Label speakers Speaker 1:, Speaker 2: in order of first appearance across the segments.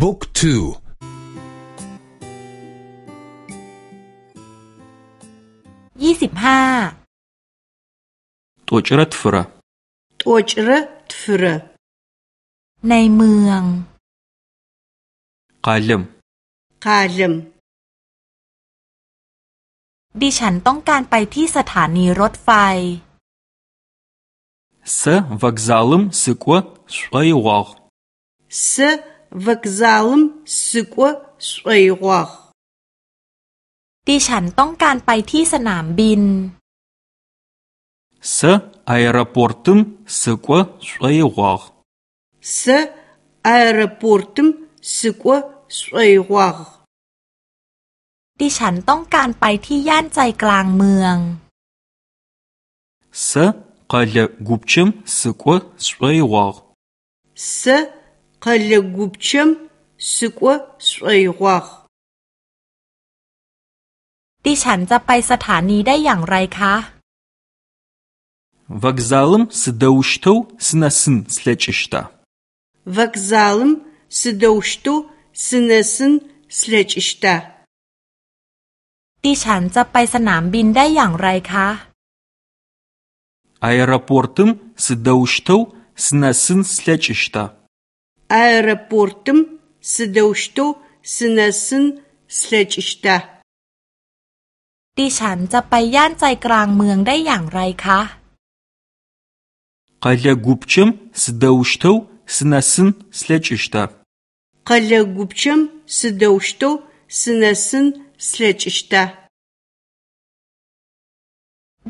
Speaker 1: บุ๊กทู
Speaker 2: ยี่สิบห้า
Speaker 3: ตัวจรตฟระ
Speaker 4: ตัวจรตฟระ
Speaker 2: ในเมือง
Speaker 3: กาลม
Speaker 4: กาลม
Speaker 2: ดิฉันต้องการไปที่สถานีรถไฟ
Speaker 3: เซวั вокзалом วะ о วยวอ а
Speaker 4: เซ вокзалым сыкӏо шӏоигъуагъ.
Speaker 2: ดิฉันต้องการไปที่สนามบิน
Speaker 3: Сэ аэропортым сыкӏо шӏоигъуагъ.
Speaker 4: Сэ аэропортым сыкӏо шӏоигъуагъ.
Speaker 2: ดิฉันต้องการไปที่ย่านใจกลางเมือง
Speaker 3: Сэ къэлэ гупчэм сыкӏо шӏоигъуагъ.
Speaker 4: Сэ къэлэ гупчэм сыкӏо сшӏоигъуагъ.
Speaker 2: ดิฉันจะไปสถานีได้อย่างไรคะ
Speaker 3: Вокзалым сыдэущтэу сынэсын слъэкӏыщта?
Speaker 4: Вокзалым сыдэущтэу сынэсын слъэкӏыщта?
Speaker 2: ดิฉันจะไปสนามบินได้อย่างไรคะ
Speaker 3: Аэропортым сыдэущтэу сынэсын слъэкӏыщта?
Speaker 4: аэропортым сыдэущтэу сынэсын слъэкӏыщта
Speaker 2: ดิฉันจะไปย่านใจกลางเมืองได้อย่างไรคะ
Speaker 3: กะเลกุปชิมสเดอุชตูสนาสินสเลจิชตา
Speaker 4: กะเลกุปชิมสเดอุชตูสนาสินสเลจิชตา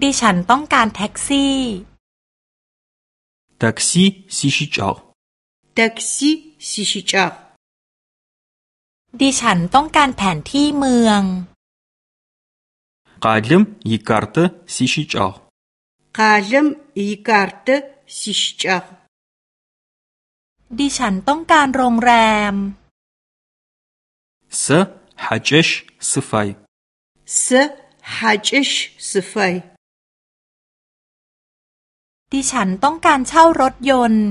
Speaker 2: ดิฉันต้องการแท็กซี่
Speaker 3: แท็กซี่ซิชิจอก
Speaker 4: แท็กซี่สิชิจัก
Speaker 2: ดิฉันต้องการแผนที่เมือง
Speaker 3: กาลมยีการ์ตซิชิจัก
Speaker 4: กาลมยีการ์ตซิชิจัก
Speaker 2: ดิฉันต้องการโรงแรม
Speaker 3: เซฮัจชสไฟ
Speaker 4: ซฮัจชสไฟ
Speaker 2: ดิฉันต้องการเช่ารถยนต์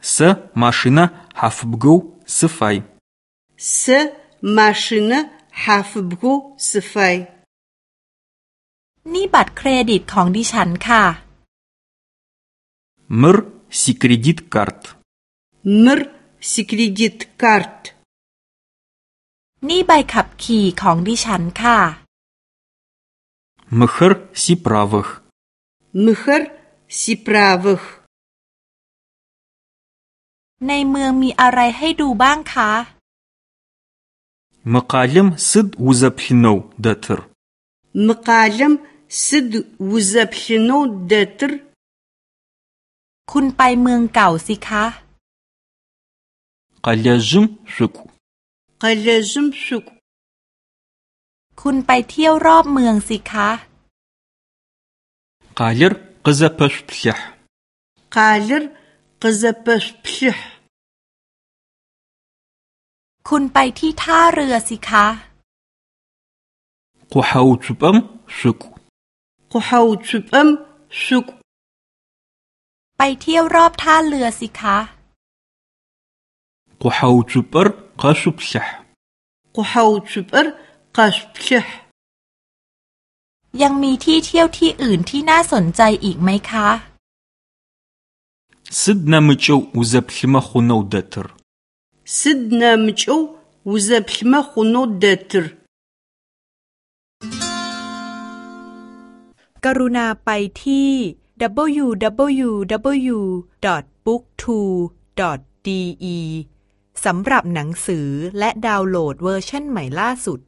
Speaker 3: Сэ машинэ хьафыбгэу сыфай.
Speaker 4: Сэ машинэ хьафыбгэу сыфай.
Speaker 2: นี่บัตรเครดิตของดิฉันค่ะ
Speaker 3: мыр си кредит карт
Speaker 4: мыр си кредит карт
Speaker 2: นี่ใบขับขี่ของดิฉันค่ะ
Speaker 3: мхр си правых
Speaker 4: мхр си правых
Speaker 2: ในเมืองมีอะไรให้ดูบ้างคะ
Speaker 3: مقالم سد وزبحنو دتر
Speaker 4: مقالم سد وزبحنو دتر
Speaker 2: คุณไปเมืองเก่าสิคะ
Speaker 3: قلجم شكو
Speaker 4: قلجم شكو
Speaker 2: คุณไปเที่ยวรอบเมืองสิคะ
Speaker 3: قالر قزبش بلح
Speaker 4: قالر قزبش къызэпэшъуплъыхь
Speaker 2: คุณไปที่ท่าเรือสิคะ
Speaker 3: къухьэуцупӏэм шъукӏу
Speaker 4: къухьэуцупӏэм шъукӏу
Speaker 2: ไปเที่ยวรอบท่าเรือสิคะ
Speaker 3: къухьэуцупӏэр къэшъуплъыхь
Speaker 4: къухьэуцупӏэр къэшъуплъыхь
Speaker 2: ยังมีที่เที่ยวที่อื่นที่น่าสนใจอีกไหมคะ
Speaker 3: Сыд нэмыкӏэу узэплъымэ хъунэу дэтыр?
Speaker 4: Сыд нэмыкӏэу узэплъымэ хъунэу дэтыр?
Speaker 2: กรุณาไปที่ www.booktwo.de สำหรับหนังสือและดาวน์โหลดเวอร์ชันใหม่ล่าสุด